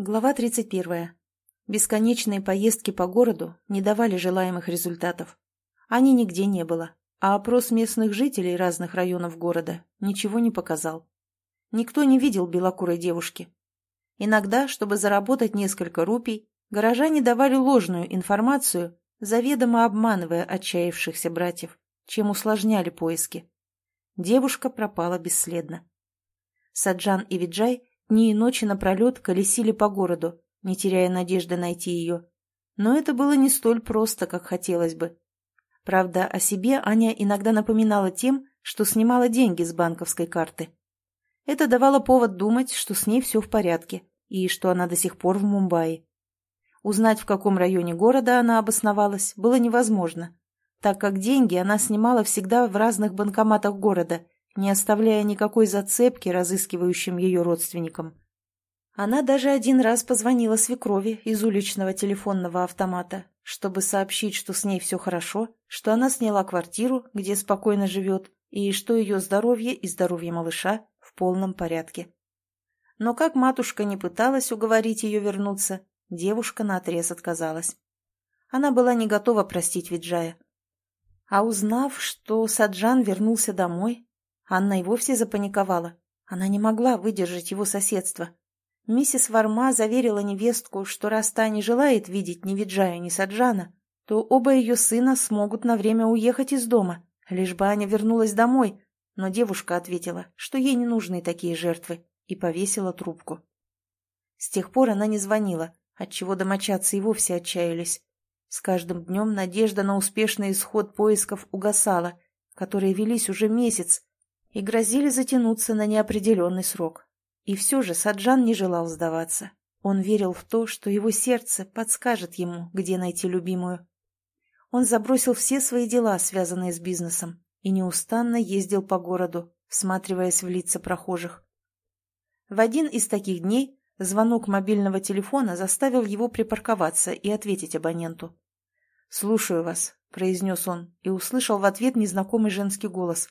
Глава 31. Бесконечные поездки по городу не давали желаемых результатов. Они нигде не было, а опрос местных жителей разных районов города ничего не показал. Никто не видел белокурой девушки. Иногда, чтобы заработать несколько рупий, горожане давали ложную информацию, заведомо обманывая отчаявшихся братьев, чем усложняли поиски. Девушка пропала бесследно. Саджан и Виджай Дни и ночи напролет колесили по городу, не теряя надежды найти ее. Но это было не столь просто, как хотелось бы. Правда, о себе Аня иногда напоминала тем, что снимала деньги с банковской карты. Это давало повод думать, что с ней все в порядке и что она до сих пор в Мумбаи. Узнать, в каком районе города она обосновалась, было невозможно, так как деньги она снимала всегда в разных банкоматах города – не оставляя никакой зацепки разыскивающим ее родственникам. Она даже один раз позвонила свекрови из уличного телефонного автомата, чтобы сообщить, что с ней все хорошо, что она сняла квартиру, где спокойно живет, и что ее здоровье и здоровье малыша в полном порядке. Но как матушка не пыталась уговорить ее вернуться, девушка наотрез отказалась. Она была не готова простить Виджая. А узнав, что Саджан вернулся домой, Анна и вовсе запаниковала. Она не могла выдержать его соседство. Миссис Варма заверила невестку, что раз та не желает видеть ни Виджая, ни Саджана, то оба ее сына смогут на время уехать из дома, лишь бы Аня вернулась домой. Но девушка ответила, что ей не нужны такие жертвы, и повесила трубку. С тех пор она не звонила, отчего домочадцы и вовсе отчаялись. С каждым днем надежда на успешный исход поисков угасала, которые велись уже месяц, и грозили затянуться на неопределенный срок. И все же Саджан не желал сдаваться. Он верил в то, что его сердце подскажет ему, где найти любимую. Он забросил все свои дела, связанные с бизнесом, и неустанно ездил по городу, всматриваясь в лица прохожих. В один из таких дней звонок мобильного телефона заставил его припарковаться и ответить абоненту. «Слушаю вас», — произнес он, и услышал в ответ незнакомый женский голос.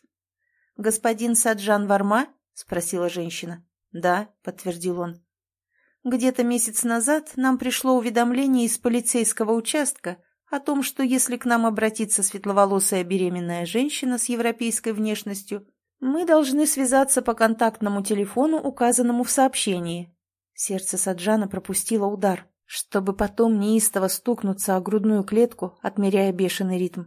«Господин Саджан Варма?» — спросила женщина. «Да», — подтвердил он. «Где-то месяц назад нам пришло уведомление из полицейского участка о том, что если к нам обратится светловолосая беременная женщина с европейской внешностью, мы должны связаться по контактному телефону, указанному в сообщении». Сердце Саджана пропустило удар, чтобы потом неистово стукнуться о грудную клетку, отмеряя бешеный ритм.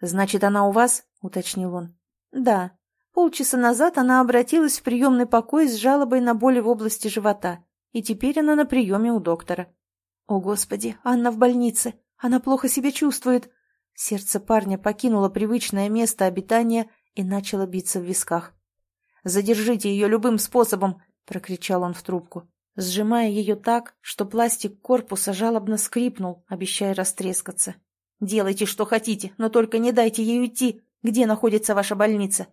«Значит, она у вас?» — уточнил он. «Да», Полчаса назад она обратилась в приемный покой с жалобой на боли в области живота, и теперь она на приеме у доктора. «О, Господи, Анна в больнице! Она плохо себя чувствует!» Сердце парня покинуло привычное место обитания и начало биться в висках. «Задержите ее любым способом!» — прокричал он в трубку, сжимая ее так, что пластик корпуса жалобно скрипнул, обещая растрескаться. «Делайте, что хотите, но только не дайте ей уйти! Где находится ваша больница?»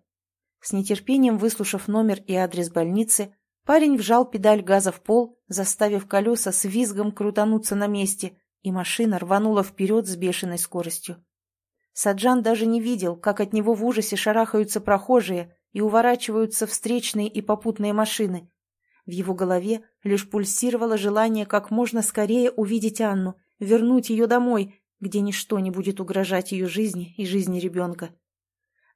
С нетерпением выслушав номер и адрес больницы, парень вжал педаль газа в пол, заставив колеса с визгом крутануться на месте, и машина рванула вперед с бешеной скоростью. Саджан даже не видел, как от него в ужасе шарахаются прохожие и уворачиваются встречные и попутные машины. В его голове лишь пульсировало желание как можно скорее увидеть Анну, вернуть ее домой, где ничто не будет угрожать ее жизни и жизни ребенка.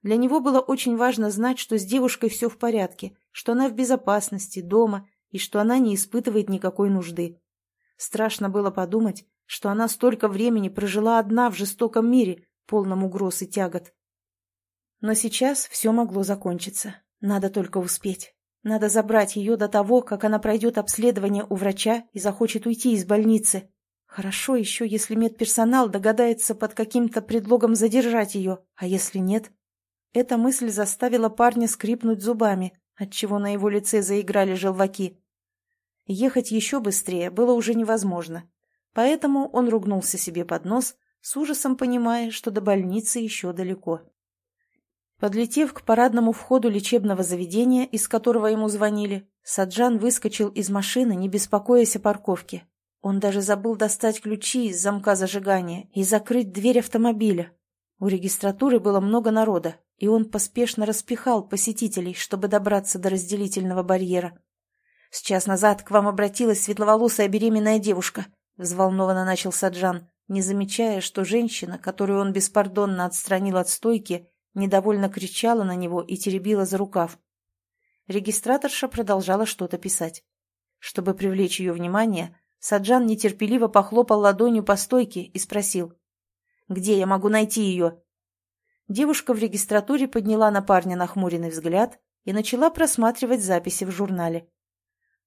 Для него было очень важно знать, что с девушкой все в порядке, что она в безопасности, дома, и что она не испытывает никакой нужды. Страшно было подумать, что она столько времени прожила одна в жестоком мире, полном угроз и тягот. Но сейчас все могло закончиться. Надо только успеть. Надо забрать ее до того, как она пройдет обследование у врача и захочет уйти из больницы. Хорошо еще, если медперсонал догадается под каким-то предлогом задержать ее, а если нет, эта мысль заставила парня скрипнуть зубами, отчего на его лице заиграли желваки. Ехать еще быстрее было уже невозможно, поэтому он ругнулся себе под нос, с ужасом понимая, что до больницы еще далеко. Подлетев к парадному входу лечебного заведения, из которого ему звонили, Саджан выскочил из машины, не беспокоясь о парковке. Он даже забыл достать ключи из замка зажигания и закрыть дверь автомобиля. У регистратуры было много народа, и он поспешно распихал посетителей, чтобы добраться до разделительного барьера. «С час назад к вам обратилась светловолосая беременная девушка», — взволнованно начал Саджан, не замечая, что женщина, которую он беспардонно отстранил от стойки, недовольно кричала на него и теребила за рукав. Регистраторша продолжала что-то писать. Чтобы привлечь ее внимание, Саджан нетерпеливо похлопал ладонью по стойке и спросил. «Где я могу найти ее?» Девушка в регистратуре подняла на парня нахмуренный взгляд и начала просматривать записи в журнале.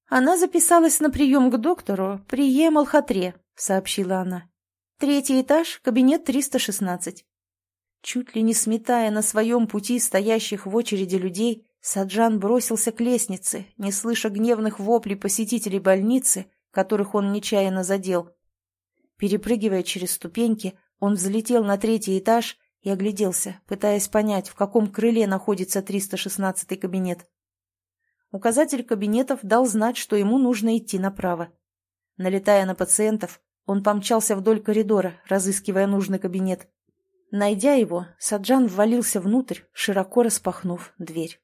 «Она записалась на прием к доктору при Е. сообщила она. «Третий этаж, кабинет 316». Чуть ли не сметая на своем пути стоящих в очереди людей, Саджан бросился к лестнице, не слыша гневных воплей посетителей больницы, которых он нечаянно задел. Перепрыгивая через ступеньки, он взлетел на третий этаж и огляделся, пытаясь понять, в каком крыле находится 316-й кабинет. Указатель кабинетов дал знать, что ему нужно идти направо. Налетая на пациентов, он помчался вдоль коридора, разыскивая нужный кабинет. Найдя его, Саджан ввалился внутрь, широко распахнув дверь.